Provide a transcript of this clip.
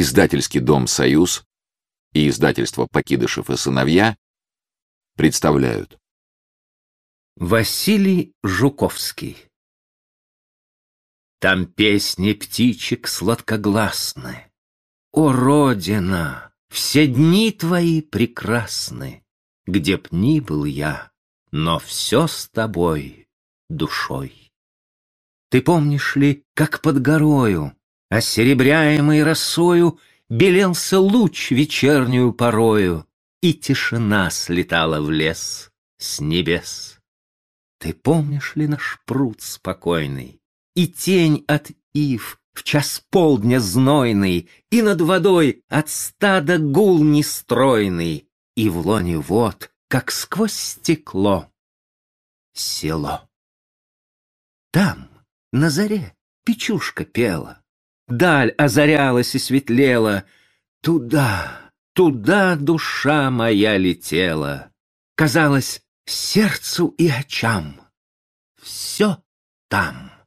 издательский дом «Союз» и издательство «Покидышев и сыновья» представляют. Василий Жуковский Там песни птичек сладкогласны. О, Родина, все дни твои прекрасны, Где б ни был я, но все с тобой, душой. Ты помнишь ли, как под горою а Осеребряемый росою Белелся луч вечернюю порою, И тишина слетала в лес с небес. Ты помнишь ли наш пруд спокойный, И тень от ив в час полдня знойный, И над водой от стада гул нестройный, И в лоне вод, как сквозь стекло, село. Там, на заре, печушка пела, даль озарялась и светлела. Туда, туда душа моя летела. Казалось, сердцу и очам. Все там.